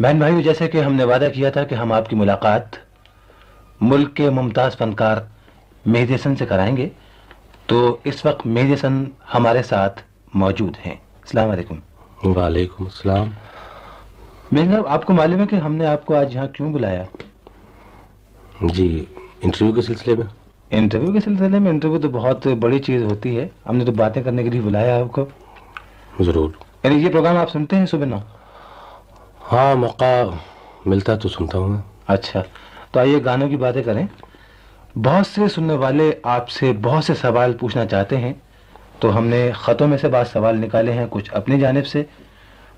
بہن بھائیو جیسے کہ ہم نے وعدہ کیا تھا کہ ہم آپ کی ملاقات ملک کے ممتاز فنکار مہدی حسن سے کرائیں گے تو اس وقت مہدی حسن ہمارے ساتھ موجود ہیں۔ السلام علیکم۔ وعلیکم السلام۔ مہدی صاحب آپ کو معلوم ہے کہ ہم نے آپ کو آج یہاں کیوں بلایا؟ جی انٹرویو کے سلسلے میں۔ انٹرویو کے سلسلے میں انٹرویو تو بہت بڑی چیز ہوتی ہے۔ ہم نے تو باتیں کرنے کے لیے بلایا آپ کو۔ ضرور۔ یعنی یہ پروگرام آپ سنتے ہیں صبح نو؟ ہاں موقع ملتا تو سنتا ہوں میں۔ اچھا تو آئیے گانوں کی باتیں کریں۔ بہت سے سننے والے آپ سے بہت سے سوال پوچھنا چاہتے ہیں تو ہم نے خطوں میں سے بعض سوال نکالے ہیں کچھ اپنی جانب سے۔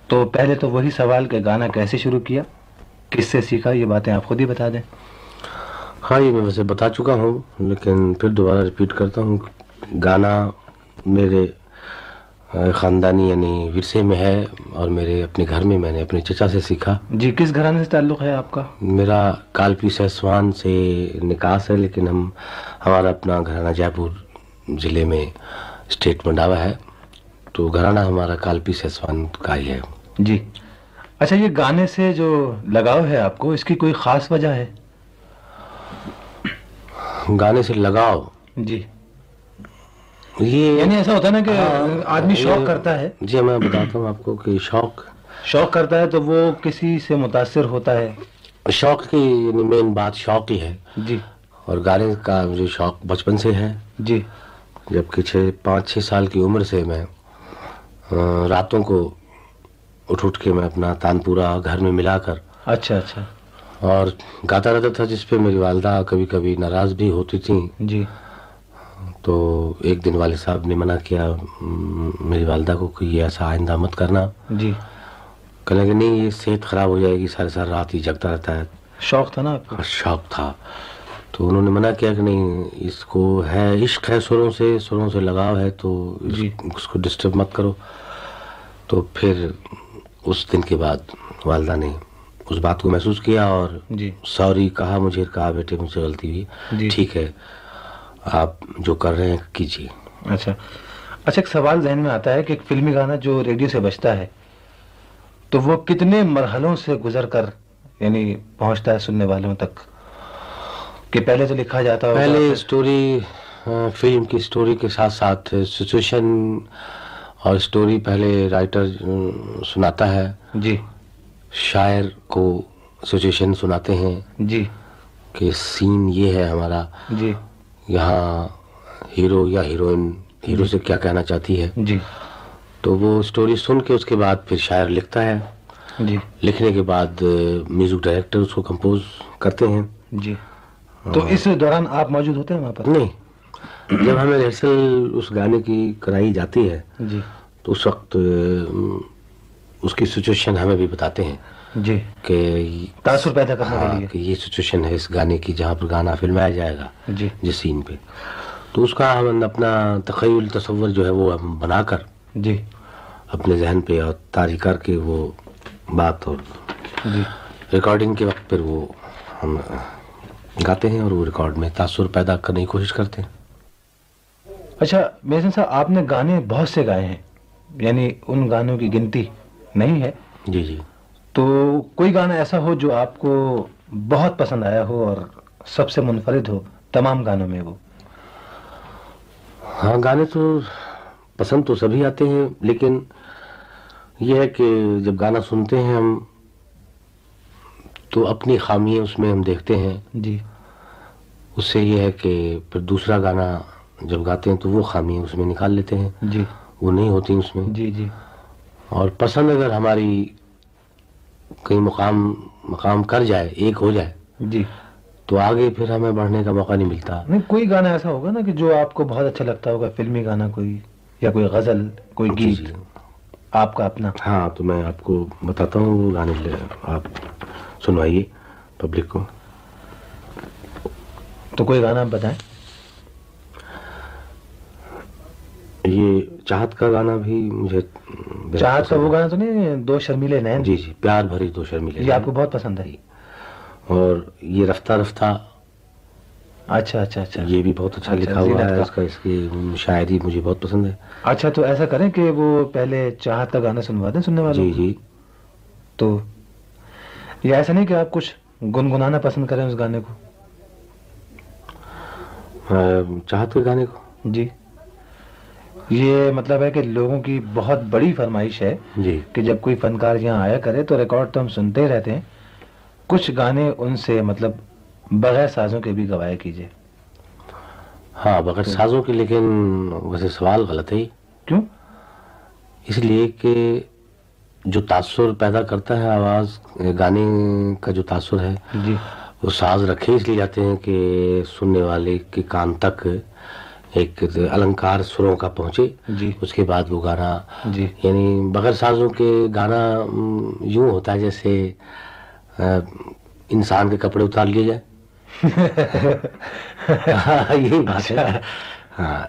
تو پہلے تو وہی سوال کہ گانا کیسے شروع کیا؟ کس سے سیکھا؟ یہ باتیں آپ خود ہی بتا دیں۔ ہاں یہ میں ویسے بتا چکا ہوں لیکن پھر دوبارہ ریپیٹ کرتا ہوں۔ گانا میرے خاندانی یعنی ورثے میں ہے اور میرے اپنے گھر میں میں نے اپنے چچا سے سیکھا۔ جی کس گھرانے سے تعلق ہے آپ کا؟ میرا کالپی سیسوان سے نکاس ہے لیکن ہم ہمارا اپنا گھرانہ جے پور ضلع میں اسٹیٹ منڈاوا ہے۔ تو گھرانہ ہمارا کالپی سیسوان کا ہی ہے۔ جی۔ اچھا یہ گانے سے جو لگاؤ ہے آپ کو اس کی کوئی خاص وجہ ہے؟ گانے سے لگاؤ؟ جی۔ یہ یعنی ایسا ہوتا ہے نا کہ ہاں، آدمی شوق کرتا ہے۔ جی میں بتاتا ہوں آپ کو کہ شوق شوق کرتا ہے تو وہ کسی سے متاثر ہوتا ہے۔ شوق کی یعنی مین بات شوق ہی ہے۔ جی۔ اور گانے کا مجھے شوق بچپن سے ہے۔ جی۔ جبکہ چھ پانچ چھ سال کی عمر سے میں راتوں کو اٹھ اٹھ کے میں اپنا تان پورا گھر میں ملا کر۔ اچھا اچھا۔ اور گاتا رہتا تھا جس پہ میری والدہ کبھی کبھی ناراض بھی ہوتی تھیں۔ جی۔ تو ایک دن والد صاحب نے منع کیا میری والدہ کو کہ یہ ایسا آئندہ مت کرنا۔ جی۔ کہنے کہ نہیں یہ صحت خراب ہو جائے گی سارے سارے رات ہی جگتا رہتا ہے۔ شوق تھا نا آپ اور شوق تھا۔ تو انہوں نے منع کیا کہ نہیں اس کو ہے عشق ہے سروں سے سروں سے لگاؤ ہے تو جی۔ اس کو ڈسٹرب مت کرو۔ تو پھر اس دن کے بعد والدہ نے اس بات کو محسوس کیا اور جی۔ سوری کہا مجھے کہا بیٹے مجھ سے غلطی جی۔ ہوئی ٹھیک ہے۔ آپ جو کر رہے ہیں کیجیے۔ اچھا۔ اچھا ایک سوال ذہن میں آتا ہے کہ ایک فلمی گانا جو ریڈیو سے بجتا ہے تو وہ کتنے مرحلوں سے گزر کر یعنی پہنچتا ہے سننے والوں تک؟ کہ پہلے تو لکھا جاتا ہوگا۔ پہلے اسٹوری فلم کی اسٹوری کے ساتھ ساتھ سچویشن اور اسٹوری پہلے رائٹر سناتا ہے۔ جی۔ شاعر کو سچویشن سناتے ہیں۔ جی۔ کہ سین یہ ہے ہمارا۔ جی۔ یہاں ہیرو یا ہیروئن ہیرو سے کیا کہنا چاہتی ہے؟ جی۔ تو وہ اسٹوری سن کے اس کے بعد پھر شاعر لکھتا ہے۔ جی۔ لکھنے کے بعد میوزک ڈائریکٹر اس کو کمپوز کرتے ہیں۔ جی۔ تو اس دوران آپ موجود ہوتے ہیں وہاں پر؟ نہیں۔ جب ہمیں ریہرسل اس گانے کی کرائی جاتی ہے جی۔ تو اس وقت اس کی سچویشن ہمیں بھی بتاتے ہیں۔ جی۔ کہ تاثر پیدا کرنے کے ہاں لیے۔ کہ یہ سچویشن ہے اس گانے کی جہاں پر گانا فلمایا جائے گا۔ جی۔ جس سین پہ۔ تو اس کا ہم اپنا تخیل تصور جو ہے وہ ہم بنا کر جی۔ اپنے ذہن پہ اور تاری کر کے وہ بات اور جی۔ ریکارڈنگ کے وقت پھر وہ ہم گاتے ہیں اور وہ ریکارڈ میں تاثر پیدا کرنے کی کوشش کرتے ہیں۔ اچھا میزن صاحب آپ نے گانے بہت سے گائے ہیں یعنی ان گانوں کی گنتی نہیں ہے۔ جی جی۔ تو کوئی گانا ایسا ہو جو آپ کو بہت پسند آیا ہو اور سب سے منفرد ہو تمام گانوں میں وہ؟ ہاں گانے تو پسند تو سبھی آتے ہیں لیکن یہ ہے کہ جب گانا سنتے ہیں ہم تو اپنی خامیاں اس میں ہم دیکھتے ہیں۔ جی۔ اس سے یہ ہے کہ پھر دوسرا گانا جب گاتے ہیں تو وہ خامیاں اس میں نکال لیتے ہیں۔ جی۔ وہ نہیں ہوتی اس میں۔ جی جی۔ اور پسند اگر ہماری کہیں مقام مقام کر جائے ایک ہو جائے جی۔ تو آگے پھر ہمیں بڑھنے کا موقع نہیں ملتا۔ نہیں کوئی گانا ایسا ہوگا نا کہ جو آپ کو بہت اچھا لگتا ہوگا فلمی گانا کوئی یا کوئی غزل کوئی جی گیت جی۔ آپ کا اپنا۔ ہاں تو میں آپ کو بتاتا ہوں وہ گانے لے- آپ سنوائیے پبلک کو۔ تو کوئی گانا آپ بتائیں۔ یہ چاہت کا گانا بھی مجھے چاہت کا وہ گانا تو نہیں دو شرمیلے ہے۔ نین جی جی پیار بھری دو شرمیلے یہ آپ کو بہت پسند ہے۔ اور یہ رفتہ رفتہ۔ اچھا اچھا اچھا۔ یہ بھی بہت اچھا اچھا، لکھا ہوا زینت ہے۔ کا۔ اس کا اس کی شاعری مجھے بہت پسند ہے۔ اچھا تو ایسا کریں کہ وہ پہلے چاہت کا گانا سنوا دیں سننے والوں جی؟ جی۔ تو یہ ایسا نہیں کہ آپ کچھ گنگنانا پسند کریں اس گانے کو؟ چاہت کے گانے کو؟ جی۔ یہ مطلب ہے کہ لوگوں کی بہت بڑی فرمائش ہے جی۔ کہ جب کوئی فنکار یہاں آیا کرے تو ریکارڈ تو ہم سنتے رہتے ہیں۔ کچھ گانے ان سے مطلب بغیر سازوں کے بھی گوائے کیجیے ہاں بغیر سازوں کے لیکن ویسے سوال غلط ہے۔ کیوں؟ اس لیے کہ جو تاثر پیدا کرتا ہے آواز گانے کا جو تاثر ہے جی۔ وہ ساز رکھے اس لیے جاتے ہیں کہ سننے والے کے کان تک ایک النکار سروں کا پہنچے جی۔ اس کے بعد وہ گانا جی۔ یعنی بغیر سازوں کے گانا یوں ہوتا ہے جیسے انسان کے کپڑے اتار لیے جائے ہاں، یہی بات ہے۔ ہاں۔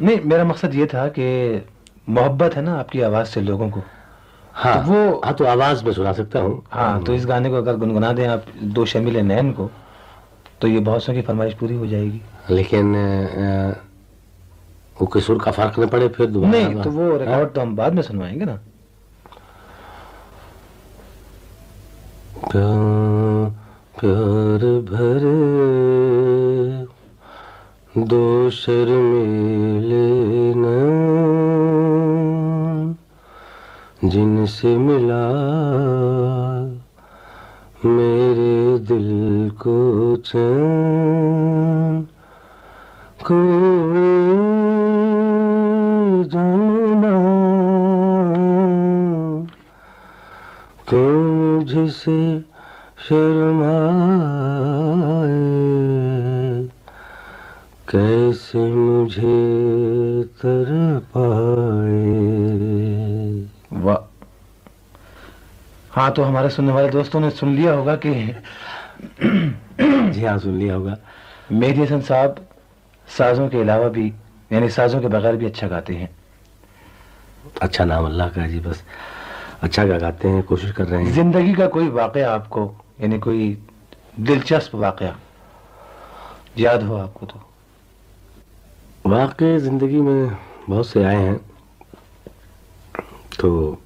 نہیں میرا مقصد یہ تھا کہ محبت ہے نا آپ کی آواز سے لوگوں کو۔ ہاں۔ وہ- ہاں تو آواز میں سنا سکتا ہوں۔ ہاں تو اس گانے کو اگر گنگنا دیں آپ دو شمیل نین کو تو یہ بہت سو کی فرمائش پوری ہو جائے گی۔ لیکن وہ قصور کا فرق نہ پڑے پھر دوبارہ نہیں تو وہ ریکارڈ تو ہم بعد میں سنوائیں گے نا۔ پیار بھرے دو شرمیلے نین جن سے ملا میرے دل کو چین۔ کوئی سے شرمائے۔ کیسے مجھے تر پائے۔ واہ۔ ہاں تو ہمارے سننے والے دوستوں نے سن لیا ہوگا کہ جی ہاں سن لیا ہوگا۔ مہدی حسن صاحب سازوں کے علاوہ بھی یعنی سازوں کے بغیر بھی اچھا گاتے ہیں۔ اچھا نام اللہ کا جی بس۔ اچھا گا گاتے ہیں کوشش کر رہے ہیں۔ زندگی کا کوئی واقعہ آپ کو یعنی کوئی دلچسپ واقعہ یاد ہو آپ کو تو؟ واقع زندگی میں بہت سے آئے ہیں۔ تو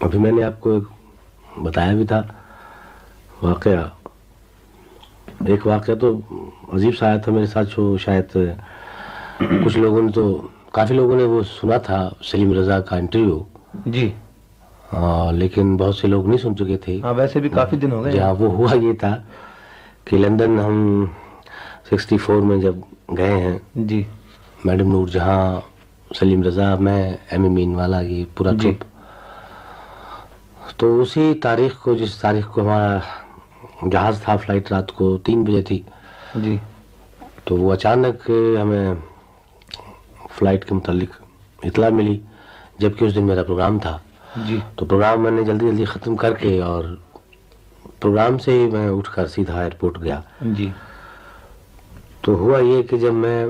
ابھی میں نے آپ کو ایک بتایا بھی تھا۔ واقعہ ایک واقعہ تو عجیب سا آیا تھا میرے ساتھ جو شاید کچھ لوگوں نے تو کافی لوگوں نے وہ سنا تھا سلیم رضا کا انٹرویو۔ جی۔ لیکن بہت سے لوگ نہیں سن چکے تھے۔ ہاں ویسے بھی کافی دن ہو گئے۔ جہاں وہ ہوا یہ تھا کہ لندن ہم سکسٹی فور میں جب گئے ہیں جی۔ میڈم نور جہاں سلیم رضا میں ایم اے مین والا یہ پورا جی۔ ٹرپ تو اسی تاریخ کو جس تاریخ کو ہمارا جہاز تھا فلائٹ رات کو تین بجے تھی۔ جی۔ تو وہ اچانک ہمیں فلائٹ کے متعلق اطلاع ملی جبکہ اس دن میرا پروگرام تھا۔ جی۔ تو پروگرام میں نے جلدی جلدی ختم کر کے اور پروگرام سے ہی میں اٹھ کر سیدھا ایئرپورٹ گیا۔ جی۔ تو ہوا یہ کہ جب میں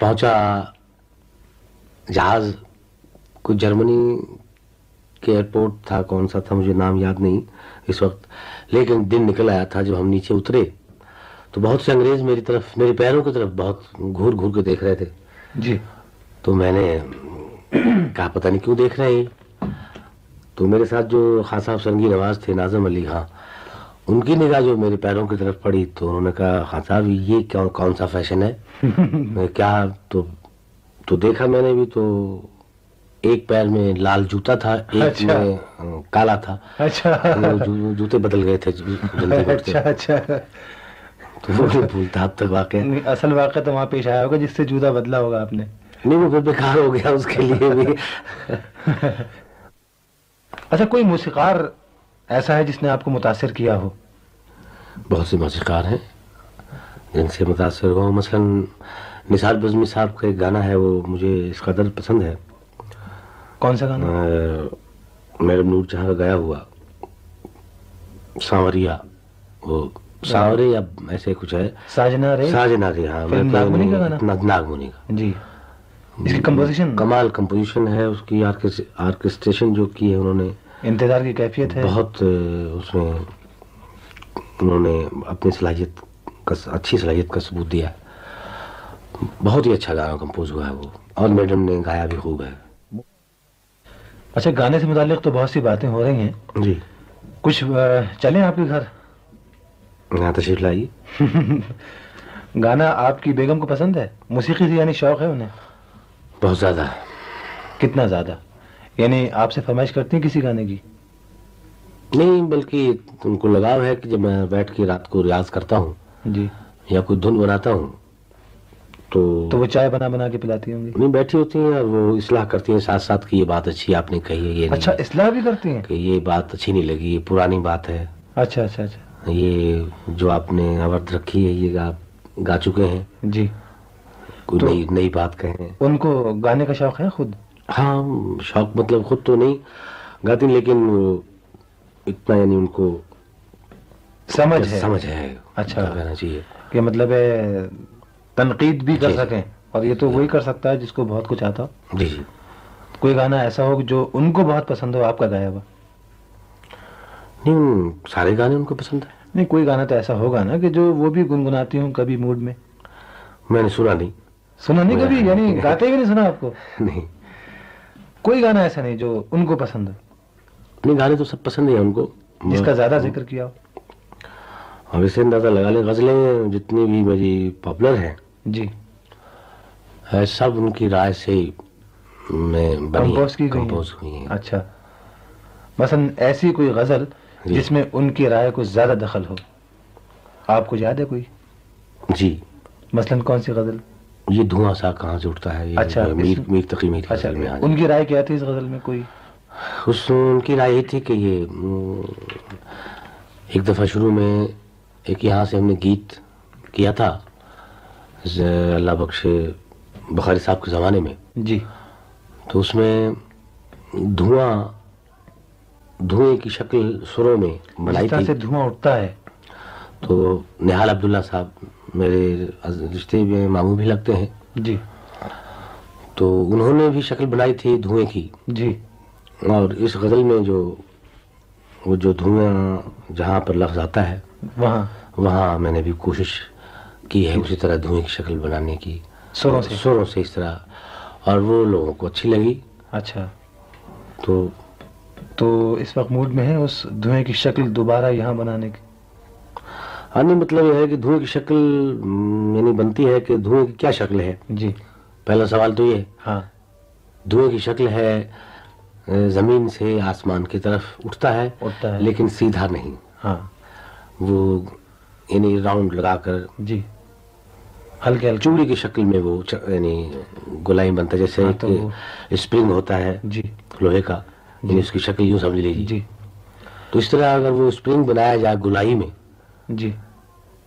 پہنچا جہاز کوئی جرمنی کے ایئرپورٹ تھا کون سا تھا مجھے نام یاد نہیں اس وقت لیکن دن نکل آیا تھا جب ہم نیچے اترے۔ تو بہت سے انگریز میری طرف میرے پیروں کی طرف بہت گھور گھور کے دیکھ رہے تھے۔ جی۔ تو میں نے کہا پتہ نہیں کیوں دیکھ رہے ہیں؟ تو میرے ساتھ جو خان صاحب سنگی نواز تھے ناظم علی خان ان کی نگاہ جو میرے پیروں کی طرف پڑی تو انہوں نے کہا خان صاحب یہ کون کون سا فیشن ہے؟ کیا تو تو دیکھا میں نے بھی تو ایک پیر میں لال جوتا تھا ایک اچھا۔ میں کالا تھا۔ اچھا۔ جوتے بدل گئے تھے اچھا اچھا۔ تو وہ نہیں بھولتا اب تک واقع نہیں، اصل واقعہ تو وہاں پیش آیا ہوگا جس سے جوتا بدلا ہوگا آپ نے۔ نہیں وہ پھر بیکار ہو گیا اس کے لیے بھی۔ اچھا کوئی موسیقار ایسا ہے جس نے آپ کو متاثر کیا ہو؟ بہت سے موسیقار ہیں۔ جن سے متاثر ہوں مثلا نثار بزمی صاحب کا ایک گانا ہے وہ مجھے اس قدر پسند ہے۔ کون سا گانا؟ میرے نور جہاں کا گایا ہوا سانوریا وہ سانورے یا ایسے کچھ ہے۔ ساجنا رے؟ ساجنا رے ہاں ناگمنی کا گانا؟ نا- ناگمنی کا۔ جی۔ اس کی کمپوزیشن کمال کمپوزیشن ہے اس کی آرکسٹریشن جو کی ہے انہوں نے۔ انتظار کی کیفیت ہے؟ بہت اس میں انہوں نے اپنی صلاحیت کا اچھی صلاحیت کا ثبوت دیا بہت ہی اچھا گانا کمپوز ہوا ہے وہ۔ اور میڈم نے گایا بھی خوب ہے۔ اچھا گانے سے متعلق تو بہت سی باتیں ہو رہی ہیں۔ جی۔ کچھ چلیں آپ کے گھر؟ یہاں تشریف لائیے۔ گانا آپ کی بیگم کو پسند ہے؟ موسیقی سے یعنی شوق ہے انہیں؟ بہت زیادہ۔ کتنا زیادہ؟ یعنی آپ سے فرمائش کرتی ہیں کسی گانے کی؟ نہیں بلکہ ان کو لگاؤ ہے کہ جب میں بیٹھ کے رات کو ریاض کرتا ہوں جی۔ یا کوئی دھن بناتا ہوں تو تو وہ چائے بنا بنا کے پلاتی ہوں گی؟ نہیں بیٹھی ہوتی ہیں اور وہ اصلاح کرتی ہیں ساتھ ساتھ کہ یہ بات اچھی آپ نے کہی ہے یہ اچھا اصلاح بھی کرتی ہیں؟ کہ یہ بات اچھی نہیں لگی یہ پرانی بات ہے۔ اچھا اچھا اچھا۔ یہ جو آپ نے عورت رکھی ہے یہ آپ گا چکے ہیں۔ جی۔ کوئی نئی نئی بات کہیں۔ ان کو گانے کا شوق ہے خود؟ ہاں شوق مطلب خود تو نہیں گاتی لیکن اتنا یعنی ان کو سمجھ ہے۔ سمجھ ہے۔ اچھا۔ کہنا چاہیے۔ کہ مطلب ہے تنقید بھی کر جی۔ سکیں۔ اور یہ تو وہی کر سکتا ہے جس کو بہت کچھ آتا ہو۔ جی جی۔ کوئی گانا ایسا ہو جو ان کو بہت پسند ہو آپ کا گایا ہوا؟ نہیں سارے گانے ان کو پسند ہے نہیں کوئی گانا تو ایسا ہوگا نا کہ جو وہ بھی گنگناتی ہوں کبھی موڈ میں۔ میں نے سنا نہیں۔ سنا نہیں کبھی یعنی گاتے بھی نہیں سنا آپ کو؟ نہیں۔ کوئی گانا ایسا نہیں جو ان کو پسند ہو۔ نہیں گانے تو سب پسند ہیں ان کو۔ جس کا زیادہ ذکر کیا ہو۔ اور اسے اندازہ لگا لیں غزلیں جتنی بھی میری پاپولر ہیں جی۔ سب ان کی رائے سے ہی میں کمپوز کی؟ کمپوز ہوئی ہیں۔ اچھا۔ مثلا ایسی کوئی غزل جی۔ جس میں ان کی رائے کو زیادہ دخل ہو۔ آپ کو یاد ہے کوئی؟ جی۔ مثلا کون سی غزل؟ یہ دھواں سا کہاں سے اٹھتا ہے؟ اچھا، میر میر اچھا میں آ ان کی رائے کیا تھی اس غزل میں؟ کوئی؟ اس ان کی رائے یہ تھی کہ یہ ایک دفعہ شروع میں ایک یہاں سے ہم نے گیت کیا تھا اللہ بخش بخاری صاحب کے زمانے میں۔ جی۔ تو اس میں دھواں دھوئیں کی شکل سروں میں بنائی تھی۔ سے دھواں اٹھتا ہے۔ تو نہال عبداللہ صاحب میرے رشتے میں ماموں بھی لگتے ہیں۔ جی۔ تو انہوں نے بھی شکل بنائی تھی دھوئیں کی۔ جی۔ اور اس غزل میں جو وہ جو دھواں جہاں پر لفظ آتا ہے وہاں۔ وہاں میں نے بھی کوشش کی ہے اسی طرح دھوئیں کی شکل بنانے کی۔ سروں سے۔ سروں سے اس طرح۔ اور وہ لوگوں کو اچھی لگی۔ اچھا۔ تو تو اس وقت موڈ میں ہے اس دھوئیں کی شکل دوبارہ یہاں بنانے کی۔ نہیں مطلب یہ ہے کہ دھوئیں کی شکل یعنی بنتی ہے کہ دھوئیں کی کیا شکل ہے؟ جی۔ پہلا سوال تو یہ ہاں۔ دھوئیں کی شکل ہے زمین سے آسمان کی طرف اٹھتا ہے اٹھتا ہے۔ لیکن سیدھا نہیں۔ ہاں۔ وہ یعنی راؤنڈ لگا کر جی۔ ہلکے ہلکے۔ چوڑی کی شکل میں وہ یعنی گلائی بنتا ہے جیسے ہاں، ایک اسپرنگ ہوتا ہے جی۔ لوہے کا یعنی اس کی شکل یوں سمجھ لیجیے۔ جی۔ تو اس طرح اگر وہ اسپرنگ بنایا جائے گلائی میں جی۔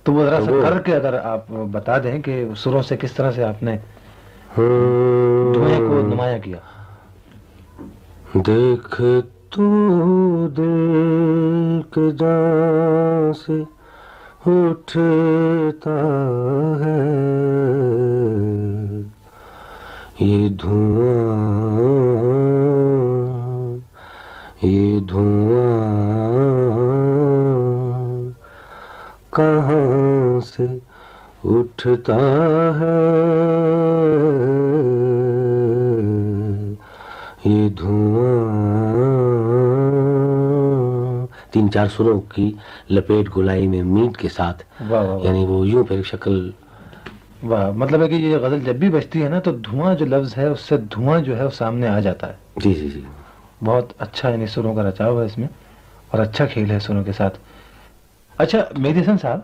تو وہ ذرا سا کر کے اگر آپ بتا دیں کہ سروں سے کس طرح سے آپ نے دھوئیں کو نمایاں کیا۔ دیکھ تو دل کے جان سے اٹھتا ہے۔ یہ دھواں یہ دھواں کہاں سے اٹھتا ہے؟ یہ دھواں۔ تین چار سروں کی لپیٹ گلائی میں میٹ کے ساتھ یعنی وہ یوں پھر شکل۔ واہ مطلب ہے کہ یہ غزل جب بھی بجتی ہے نا تو دھواں جو لفظ ہے اس سے دھواں جو ہے وہ سامنے آ جاتا ہے۔ جی جی جی۔ بہت اچھا یعنی سروں کا رچاؤ ہے اس میں اور اچھا کھیل ہے سروں کے ساتھ۔ اچھا حسن صاحب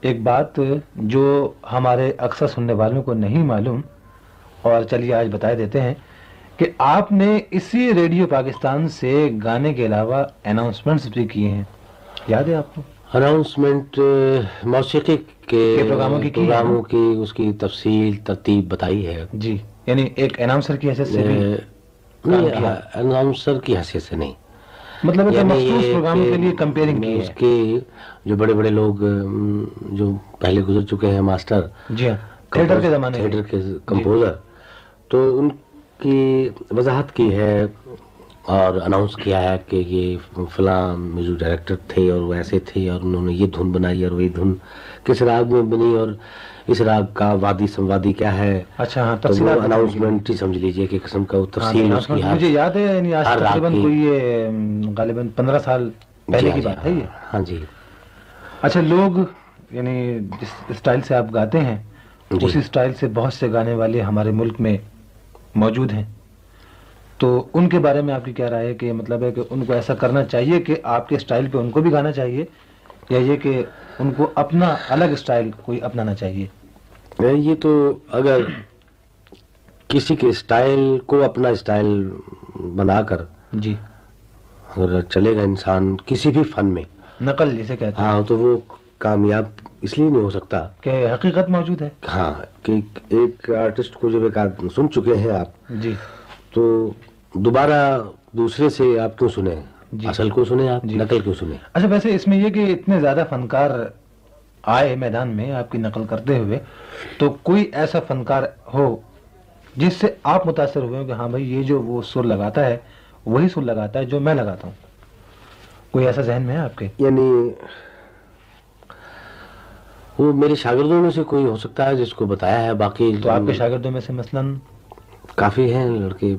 ایک بات جو ہمارے اکثر سننے والوں کو نہیں معلوم اور چلیے آج بتا دیتے ہیں کہ آپ نے اسی ریڈیو پاکستان سے گانے کے علاوہ اناؤنسمنٹس بھی کیے ہیں یاد ہے آپ کو اناؤنسمنٹ موسیقی کے پروگراموں کی؟ پروگراموں کی اس کی تفصیل ترتیب بتائی ہے جی یعنی ایک اناؤنسر کی حیثیت سے۔ اناؤنسر کی حیثیت سے نہیں مطلب ہے کہ یعنی مخصوص کہ کے لیے کمپیئرنگ کی اس ہے کے جو بڑے بڑے لوگ جو پہلے گزر چکے ہیں ماسٹر جی ہاں تھیٹر کے زمانے تھیٹر کے کمپوزر تو ان کی وضاحت کی ہے اور اناؤنس کیا ہے کہ یہ فلاں میوزک ڈائریکٹر تھے اور وہ ایسے تھے اور انہوں نے یہ دھن بنائی اور وہی دھن کس راگ میں بنی اور اس راگ کا وادی سموادی کیا ہے؟ اچھا ہاں اناؤنسمنٹ ہی سمجھ لیجیے کہ قسم کا وہ ہاں، تفصیل اس کی مجھے یاد ہے یعنی آج تقریباً کوئی غالباً پندرہ سال پہلے جی، کی جی، بات ہے یہ۔ ہاں جی۔ اچھا لوگ یعنی جس اسٹائل سے آپ گاتے ہیں جی۔ اسی اسٹائل سے بہت سے گانے والے ہمارے ملک میں موجود ہیں۔ تو ان کے بارے میں آپ کی کیا رائے ہے کہ مطلب ہے کہ ان کو ایسا کرنا چاہیے کہ آپ کے اسٹائل پہ ان کو بھی گانا چاہیے یا یہ کہ ان کو اپنا الگ اسٹائل کوئی اپنانا چاہیے؟ یہ تو اگر کسی کے اسٹائل کو اپنا اسٹائل بنا کر جی۔ اگر چلے گا انسان کسی بھی فن میں۔ نقل جسے کہتے ہیں۔ ہاں تو وہ کامیاب اس لیے نہیں ہو سکتا۔ کہ حقیقت موجود ہے۔ ہاں کہ ایک آرٹسٹ کو جب ایک سن چکے ہیں آپ جی۔ تو دوبارہ دوسرے سے آپ کیوں سنیں؟ جی۔ اصل کو سنیں آپ جی۔ نقل کیوں سنیں۔ اچھا ویسے اس میں یہ کہ اتنے زیادہ فنکار آئے میدان میں آپ کی نقل کرتے ہوئے تو کوئی ایسا فنکار ہو جس سے آپ متاثر ہوئے ہو کہ ہاں بھائی یہ جو وہ سر لگاتا ہے وہی سر لگاتا ہے جو میں لگاتا ہوں۔ کوئی ایسا ذہن میں ہے آپ کے؟ یعنی وہ میرے شاگردوں میں سے کوئی ہو سکتا ہے جس کو بتایا ہے باقی تو آپ کے شاگردوں میں سے مثلاً کافی ہیں لڑکے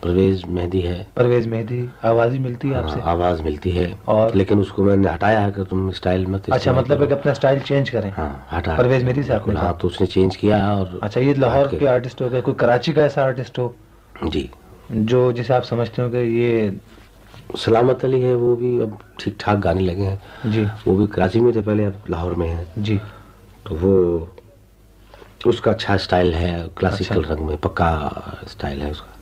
پرویز مہدی ہے۔ پرویز مہدی آوازی ملتی ہے آپ سے؟ ہاں، آواز ملتی ہے۔ اور- لیکن اس کو میں نے ہٹایا ہے کہ تم اسٹائل مت اچھا مطلب ہے کہ۔ اپنا سٹائل چینج کریں۔ ہاں ہٹا۔ پرویز مہدی سے نے ہاں تو اس نے چینج کیا اور اچھا یہ لاہور کے۔ آرٹسٹ ہو گئے کوئی کراچی کا ایسا آرٹسٹ ہو؟ جی۔ جو جسے آپ سمجھتے ہو کہ یہ سلامت علی ہے وہ بھی اب ٹھیک ٹھاک گانے لگے ہیں۔ جی۔ وہ بھی کراچی میں تھے پہلے اب لاہور میں ہیں۔ جی۔ تو وہ اس کا اچھا اسٹائل ہے کلاسیکل اچھا۔ رنگ میں پکا اسٹائل ہے اس کا۔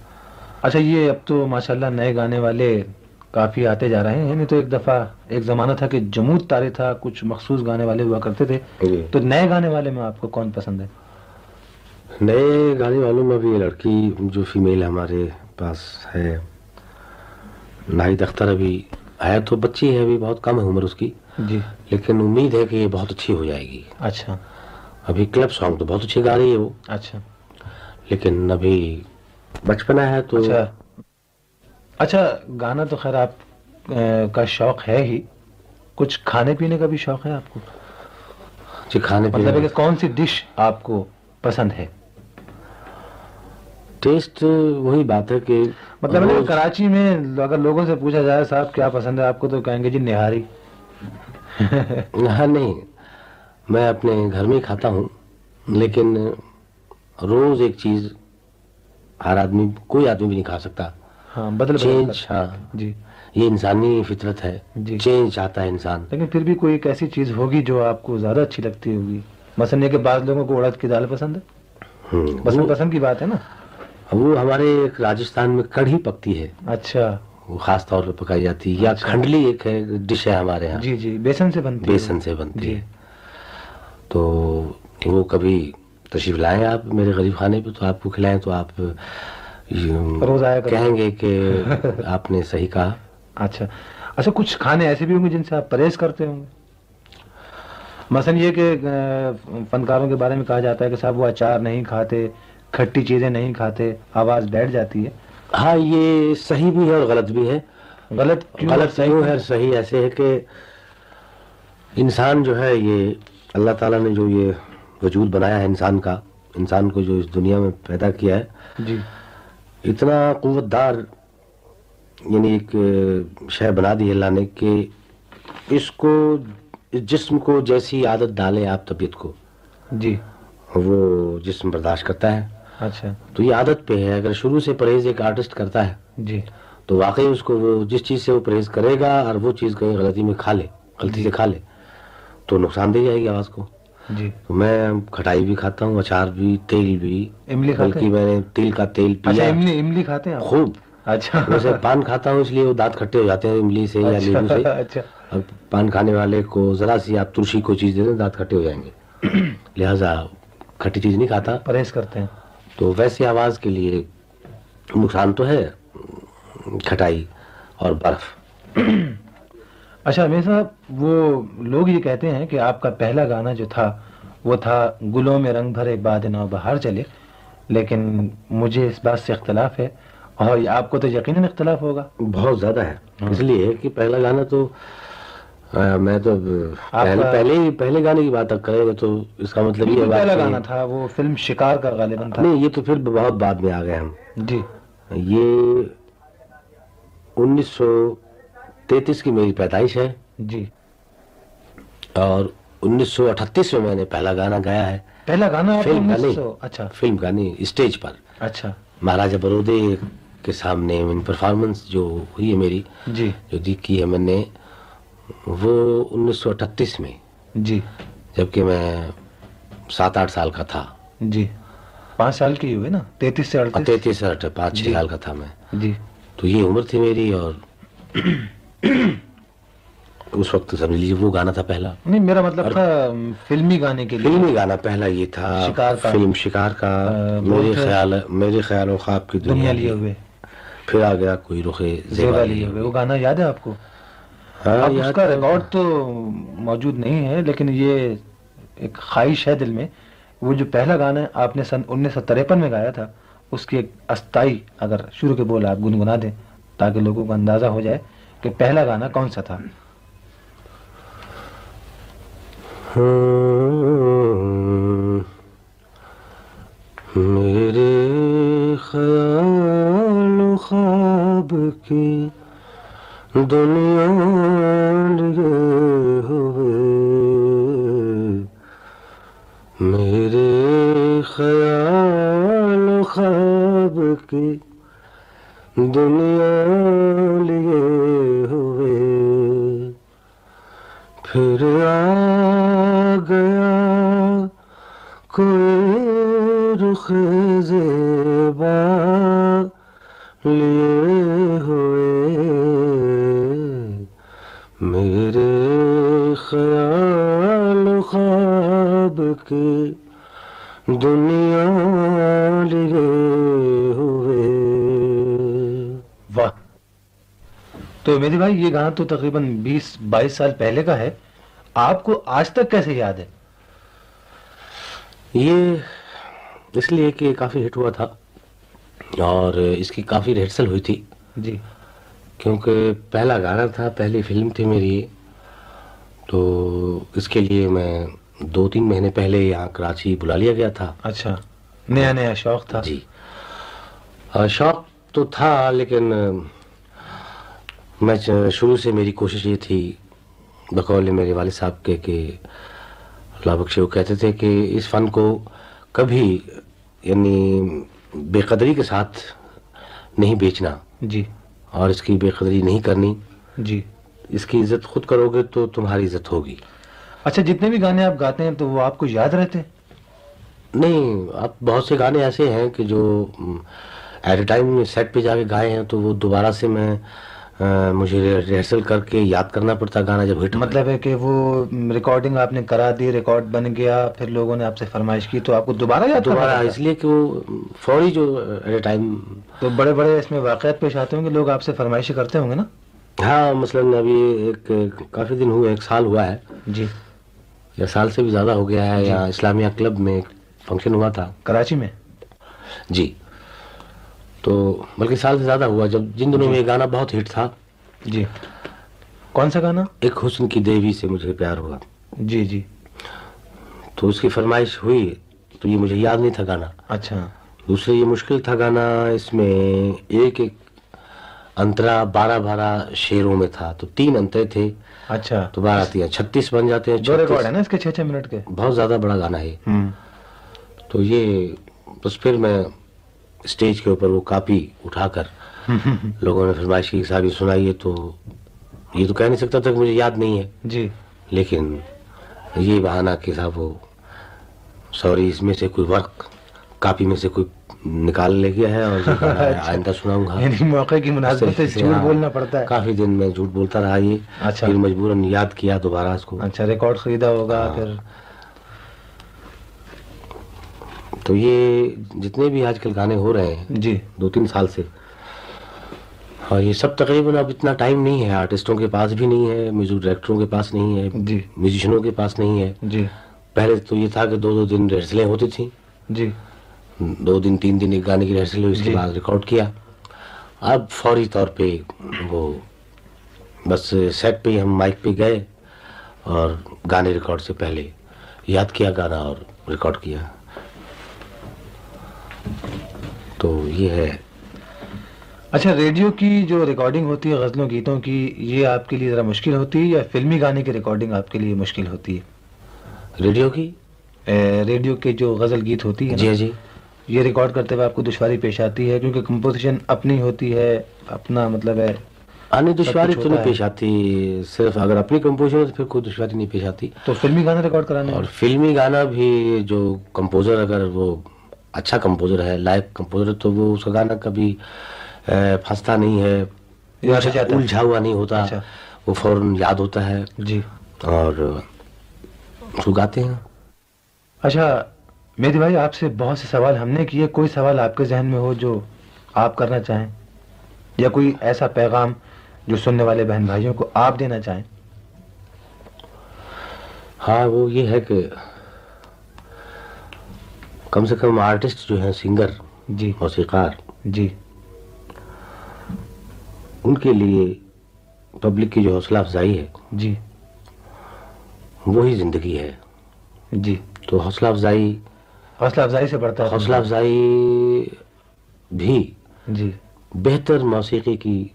اچھا یہ اب تو ماشاءاللہ نئے گانے والے کافی آتے جا رہے ہیں۔ نہیں تو ایک دفعہ ایک زمانہ تھا کہ جمود تارے تھا کچھ مخصوص گانے والے ہوا کرتے تھے۔ جی۔ تو نئے گانے والے میں آپ کو کون پسند ہے؟ نئے گانے والوں میں بھی لڑکی جو فیمیل ہمارے پاس ہے۔ ناہید اختر ابھی ہے تو بچی ہے ابھی بہت کم ہے عمر اس کی۔ جی۔ لیکن امید ہے کہ یہ بہت اچھی ہو جائے گی۔ اچھا۔ ابھی کلب سانگ تو بہت اچھی گا رہی ہے وہ۔ اچھا۔ لیکن ابھی بچپنا ہے تو اچھا۔ اچھا گانا تو خیر آپ کا شوق ہے ہی۔ کچھ کھانے پینے کا بھی شوق ہے آپ کو؟ جی کھانے مطلب پینے کہ کون سی ڈش آپ کو پسند ہے؟ ٹیسٹ وہی بات ہے کہ مطلب کراچی میں اگر لوگوں سے پوچھا جائے صاحب کیا پسند ہے آپ کو تو کہیں گے جی نہاری نہیں۔ میں اپنے گھر میں کھاتا ہوں لیکن روز ایک چیز ہر آدمی کوئی آدمی بھی نہیں کھا سکتا۔ ہاں بدل چینج ہاں۔ جی۔ یہ انسانی فطرت ہے۔ جی۔ چینج چاہتا ہے انسان۔ لیکن پھر بھی کوئی ایک ایسی چیز ہوگی جو آپ کو زیادہ اچھی لگتی ہوگی؟ مثلا یہ کہ بعض لوگوں کو اڑد کی دال پسند ہے؟ وہ- پسند کی بات ہے نا؟ وہ ہمارے ایک راجستھان میں کڑھی پکتی ہے۔ اچھا۔ وہ خاص طور پہ پکائی جاتی ہے۔ یا اچھا۔ کھنڈلی ایک ہے ڈش ہے ہمارے یہاں۔ جی جی بیسن سے بنتی ہے۔ بیسن سے بنتی جی۔ ہے تو وہ کبھی تشریف لائیں آپ میرے غریب خانے پہ؟ تو آپ کو کھلائیں تو آپ روز آیا۔ کہیں گے کہ آپ نے صحیح کہا۔ اچھا۔ اچھا کچھ کھانے ایسے بھی ہوں گے جن سے آپ پرہیز کرتے ہوں گے؟ مثلا یہ کہ فنکاروں کے بارے میں کہا جاتا ہے کہ صاحب وہ اچار نہیں کھاتے کھٹی چیزیں نہیں کھاتے آواز بیٹھ جاتی ہے۔ ہاں یہ صحیح بھی ہے اور غلط بھی ہے۔ غلط غلط صحیح ہے؟ صحیح ایسے ہے کہ انسان جو ہے یہ اللہ تعالیٰ نے جو یہ وجود بنایا ہے انسان کا انسان کو جو اس دنیا میں پیدا کیا ہے جی۔ اتنا قوت دار یعنی ایک شے بنا دی ہے اللہ نے کہ اس کو اس جسم کو جیسی عادت ڈالے آپ طبیعت کو۔ جی۔ وہ جسم برداشت کرتا ہے۔ اچھا۔ تو یہ عادت پہ ہے۔ اگر شروع سے پرہیز ایک آرٹسٹ کرتا ہے جی۔ تو واقعی اس کو وہ جس چیز سے وہ پرہیز کرے گا اور وہ چیز کہیں غلطی میں کھا لے غلطی سے کھا لے۔ تو نقصان دے جائے گی آواز کو۔ جی۔ تو میں کھٹائی بھی کھاتا ہوں اچار بھی تیل بھی۔ املی بلکہ میں نے تیل کا تیل اچھا پیا۔ املی املی کھاتے ہیں خوب۔ اچھا۔ ویسے پان کھاتا ہوں اس لیے وہ دانت کھٹے ہو جاتے ہیں املی سے یا لیمو سے۔ اچھا۔ اچھا پان کھانے والے کو ذرا سی آپ تلسی کو چیز دے دیں دانت کھٹے ہو جائیں گے۔ لہذا کھٹی چیز نہیں کھاتا۔ پرہیز کرتے ہیں۔ تو ویسے آواز کے لیے نقصان تو ہے کھٹائی اور برف۔ اچھا امیر صاحب وہ لوگ یہ کہتے ہیں کہ آپ کا پہلا گانا جو تھا وہ تھا گلوں میں رنگ بھرے باد نو بہار چلے لیکن مجھے اس بات سے اختلاف ہے اور آپ کو تو یقیناً اختلاف ہوگا۔ بہت زیادہ ہے۔ ہاں۔ اس لیے کہ پہلا گانا تو میں تو پہلے ہی پہلے گانے کی بات کریں گے تو اس کا مطلب یہ پہلا گانا تھا وہ فلم شکار کا غالباً تھا۔ نہیں یہ تو پھر بہت بعد میں آ گئے ہم۔ جی۔ یہ انیس سو تینتیس کی میری پیدائش ہے۔ جی۔ اور انیس سو اٹھتیس میں میں نے پہلا گانا گایا ہے۔ پہلا گانا فلم کا نہیں اچھا۔ فلم کا نہیں اسٹیج پر۔ اچھا۔ مہاراجہ برودے کے سامنے پرفارمنس جو ہوئی ہے میری جی۔ جو دی کی ہے میں نے وہ انیس سو اٹھتیس میں۔ جی۔ جبکہ میں سات آٹھ سال کا تھا۔ جی۔ پانچ سال کی ہوئے نا؟ تینتیس سے تینتیس سے پانچ چھ جی۔ سال کا تھا میں۔ جی۔ تو یہ عمر تھی میری اور اس وقت سمجھ لیجیے وہ گانا تھا پہلا۔ نہیں میرا مطلب تھا فلمی گانے کے لیے۔ فلمی گانا پہلا یہ تھا فلم شکار کا۔ میرے خیال میرے خیال و خواب کی دنیا لیے ہوئے۔ پھر آ گیا کوئی رخے زیبا لیے ہوئے۔ وہ گانا یاد ہے آپ کو؟ ہاں، اس کا ریکارڈ تو موجود نہیں ہے لیکن یہ ایک خواہش ہے دل میں۔ وہ جو پہلا گانا ہے آپ نے سن انیس سو تریپن میں گایا تھا اس کی ایک استائی اگر شروع کے بول آپ گنگنا دیں تاکہ لوگوں کو اندازہ ہو جائے۔ کہ پہلا گانا کون سا تھا؟ میرے خیال و خواب کی دنیا ہوئے۔ میرے خیال و خواب کی دنیا لیے پھر آ گیا کوئی رخ زیبا لیے ہوئے میرے خیال خواب کی دنیا لیے تو میری بھائی یہ گانا تو تقریباً بیس بائیس سال پہلے کا ہے۔ آپ کو آج تک کیسے یاد ہے؟ یہ اس لیے کہ کافی ہٹ ہوا تھا اور اس کی کافی ریہرسل ہوئی تھی۔ جی۔ کیونکہ پہلا گانا تھا پہلی فلم تھی میری۔ تو اس کے لیے میں دو تین مہینے پہلے یہاں کراچی بلا لیا گیا تھا۔ اچھا۔ نیا نیا شوق تھا۔ جی۔ شوق تو تھا لیکن میں شروع سے میری کوشش یہ تھی بقول میرے والد صاحب کے کہ اللہ بخشے وہ کہتے تھے کہ اس فن کو کبھی یعنی بے قدری کے ساتھ نہیں بیچنا۔ جی۔ اور اس کی بے قدری نہیں کرنی۔ جی۔ اس کی عزت خود کرو گے تو تمہاری عزت ہوگی۔ اچھا جتنے بھی گانے آپ گاتے ہیں تو وہ آپ کو یاد رہتے نہیں اب بہت سے گانے ایسے ہیں کہ جو ایٹ اے ٹائم سیٹ پہ جا کے گائے ہیں تو وہ دوبارہ سے میں مجھے ریہرسل کر کے یاد کرنا پڑتا گانا جب ہٹ مطلب ہے کہ وہ ریکارڈنگ آپ نے کرا دی ریکارڈ بن گیا پھر لوگوں نے آپ سے فرمائش کی تو آپ کو دوبارہ یاد دوبارہ اس لیے کہ وہ فوری جو ایٹ اے ٹائم تو بڑے بڑے اس میں واقعات پیش آتے ہوں گے لوگ آپ سے فرمائشیں کرتے ہوں گے نا؟ ہاں مثلاً ابھی ایک کافی دن ہوئے ایک سال ہوا ہے۔ جی۔ یا سال سے بھی زیادہ ہو گیا ہے یا اسلامیہ کلب میں ایک فنکشن ہوا تھا۔ کراچی میں؟ جی۔ تو بلکہ سال سے زیادہ ہوا جب جن دنوں جی۔ میں یہ گانا بہت ہٹ تھا۔ جی۔ کون سا گانا؟ ایک حسن کی دیوی سے مجھے پیار ہوا۔ جی جی۔ تو اس کی فرمائش ہوئی تو یہ مجھے یاد نہیں تھا گانا۔ اچھا۔ دوسرے یہ مشکل تھا گانا اس میں ایک ایک انترا بارہ بارہ شیروں میں تھا۔ تو تین انترے تھے۔ اچھا۔ تو بارہ تین چھتیس بن جاتے ہیں جو ریکارڈ ہے نا اس کے چھ چھ منٹ کے۔ بہت زیادہ بڑا گانا ہے۔ تو یہ بس پھر میں اسٹیج کے اوپر وہ کاپی اٹھا کر لوگوں نے فرمائش کی صاحب یہ سنائیے تو یہ تو کہہ نہیں سکتا تھا کہ مجھے یاد نہیں ہے۔ جی۔ لیکن یہ بہانہ کہ صاحب وہ سوری اس میں سے کوئی ورق کاپی میں سے کوئی نکال لے گیا ہے اور آئندہ سناؤں گا۔ یعنی موقع کی مناسبت سے جھوٹ ہاں۔ بولنا پڑتا ہے۔ کافی دن میں جھوٹ بولتا رہا یہ۔ اچھا۔ پھر مجبوراً یاد کیا دوبارہ اس کو۔ اچھا ریکارڈ خریدا ہوگا ہاں۔ پھر تو یہ جتنے بھی آج کل گانے ہو رہے ہیں جی۔ دو تین سال سے۔ اور یہ سب تقریباً اب اتنا ٹائم نہیں ہے آرٹسٹوں کے پاس بھی نہیں ہے میوزک ڈائریکٹروں کے پاس نہیں ہے جی۔ میوزیشنوں کے پاس نہیں ہے۔ جی۔ پہلے تو یہ تھا کہ دو دو دن ریہرسلیں ہوتی تھیں۔ جی۔ دو دن تین دن ایک گانے کی ریہرسل ہوئی اس کے جی۔ بعد ریکارڈ کیا۔ اب فوری طور پہ وہ بس سیٹ پہ ہم مائک پہ گئے اور گانے ریکارڈ سے پہلے یاد کیا گانا اور ریکارڈ کیا۔ تو یہ ہے۔ اچھا ریڈیو کی جو ریکارڈنگ ہوتی ہے غزلوں گیتوں کی یہ آپ کے لیے ذرا مشکل ہوتی ہے یا فلمی گانے کی ریکارڈنگ آپ کے لیے مشکل ہوتی ہے؟ ریڈیو کی؟ ریڈیو کے جو غزل گیت ہوتی ہے جی جی۔ یہ ریکارڈ کرتے ہوئے آپ کو دشواری پیش آتی ہے کیونکہ کمپوزیشن اپنی ہوتی ہے اپنا مطلب ہے۔ ہاں، آنے دشواری تو نہیں پیش آتی صرف اگر اپنی کمپوزیشن تو پھر کوئی دشواری نہیں پیش آتی۔ تو فلمی گانا ریکارڈ کرانا اور فلمی گانا بھی جو کمپوزر اگر وہ اچھا کمپوزر ہے لائق کمپوزر تو وہ اس کا گانا کبھی پھنستا نہیں ہے۔ جاتا ہے۔ الجھا ہوا نہیں ہوتا اچھا۔ وہ فوراً یاد ہوتا ہے۔ جی۔ اور اس کو گاتے ہیں۔ اچھا میری بھائی آپ سے بہت سے سوال ہم نے کیے۔ کوئی سوال آپ کے ذہن میں ہو جو آپ کرنا چاہیں یا کوئی ایسا پیغام جو سننے والے بہن بھائیوں کو آپ دینا چاہیں؟ ہاں وہ یہ ہے کہ کم سے کم آرٹسٹ جو ہیں سنگر جی۔ موسیقار جی۔ ان کے لیے پبلک کی جو حوصلہ افزائی ہے جی۔ وہی زندگی ہے۔ جی۔ تو حوصلہ افزائی حوصلہ افزائی سے بڑھتا ہے۔ حوصلہ افزائی بھی جی۔ بہتر موسیقی کی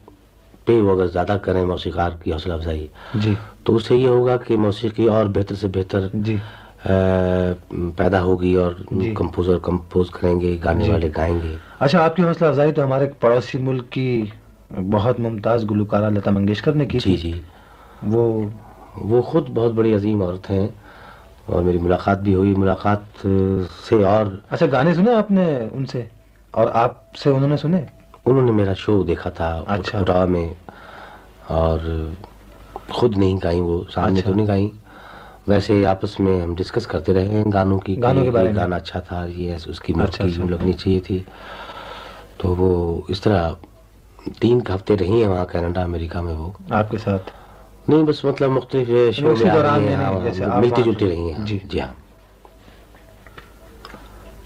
پہ وہ اگر زیادہ کریں موسیقار کی حوصلہ افزائی۔ جی۔ تو اس سے یہ ہوگا کہ موسیقی اور بہتر سے بہتر جی۔ پیدا ہوگی اور جی۔ کمپوزر کمپوز کریں گے گانے جی۔ والے گائیں گے اچھا آپ کی حوصلہ افزائی تو ہمارے پڑوسی ملک کی بہت ممتاز گلوکارہ لتا منگیشکر نے کی جی جی وہ وہ خود بہت بڑی عظیم عورت ہیں اور میری ملاقات بھی ہوئی ملاقات سے اور اچھا گانے سنے آپ نے ان سے اور آپ سے انہوں نے سنے انہوں نے میرا شو دیکھا تھا اچھا۔ میں اور خود نہیں گائیں وہ سامنے اچھا۔ تو نہیں گائیں ویسے آپس میں ہم ڈسکس کرتے رہے ہیں گانوں کی گانوں کے بارے میں۔ گانا اچھا تھا یہ اس کی اچھا، موسیقی اچھا۔ لگنی چاہیے تھی۔ تو وہ اس طرح تین ہفتے رہی ہیں وہاں کینیڈا امریکہ میں وہ۔ آپ کے ساتھ؟ نہیں بس مطلب مختلف ہاں، ملتی جلتی رہی ہیں۔ جی۔ جی ہاں۔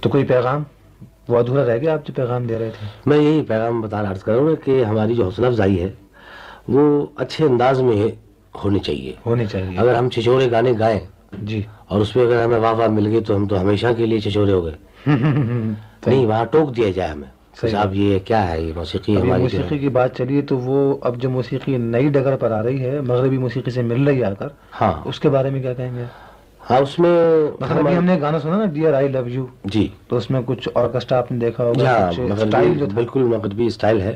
تو کوئی پیغام؟ وہ ادھورا رہ گیا آپ جو پیغام دے رہے تھے۔ میں یہی پیغام بتا عرض کر رہا ہوں کہ ہماری جو حوصلہ افزائی ہے وہ اچھے انداز میں ہونی چاہیے۔ ہونی چاہیے۔ اگر ہم چھچورے گانے گائیں جی۔ اور اس پہ اگر ہمیں واہ واہ مل گئی تو ہم تو ہمیشہ کے لیے چھچورے ہو گئے۔ نہیں وہاں ٹوک دیا جائے ہمیں۔ صاحب یہ کیا ہے یہ موسیقی ہماری موسیقی کی بات چلیے تو وہ اب جو موسیقی نئی ڈگر پر آ رہی ہے مغربی موسیقی سے مل رہی ہے آ کر ہاں۔ اس کے بارے میں کیا کہیں گے؟ ہاں اس میں ابھی ہم نے گانا سنا نا ڈیئر آئی لو یو جی۔ تو اس میں کچھ آرکسٹرا آپ نے دیکھا جی ہوگا ہاں مغربی تھا۔ بالکل مغربی اسٹائل ہے۔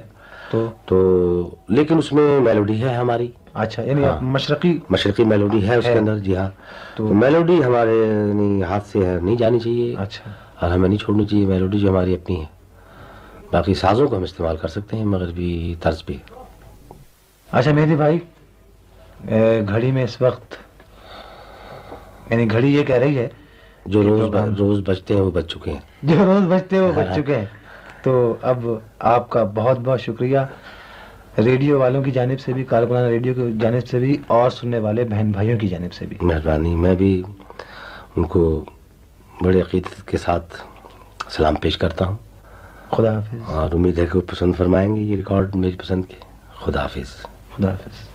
تو تو لیکن اس میں میلوڈی ہے ہماری۔ اچھا یعنی ہاں۔ مشرقی۔ مشرقی میلوڈی ہے اس۔ کے اندر جی ہاں۔ تو- میلوڈی ہمارے یعنی ہاتھ سے ہے نہیں جانی چاہیے۔ اچھا۔ اور ہمیں نہیں چھوڑنی چاہیے میلوڈی جو ہماری اپنی ہے۔ باقی سازوں کو ہم استعمال کر سکتے ہیں مغربی طرز پہ۔ اچھا مہدی بھائی گھڑی میں اس وقت یعنی گھڑی یہ کہہ رہی ہے جو روز روز بچتے ہیں وہ بچ چکے ہیں۔ جو روز بچتے وہ بچ۔ چکے ہیں۔ تو اب آپ کا بہت بہت شکریہ۔ ریڈیو والوں کی جانب سے بھی کارکنان ریڈیو کی جانب سے بھی اور سننے والے بہن بھائیوں کی جانب سے بھی۔ مہربانی میں بھی ان کو بڑے عقیدت کے ساتھ سلام پیش کرتا ہوں۔ خدا حافظ۔ اور امید ہے کہ وہ پسند فرمائیں گے یہ ریکارڈ میری پسند کے۔ خدا حافظ۔ خدا حافظ۔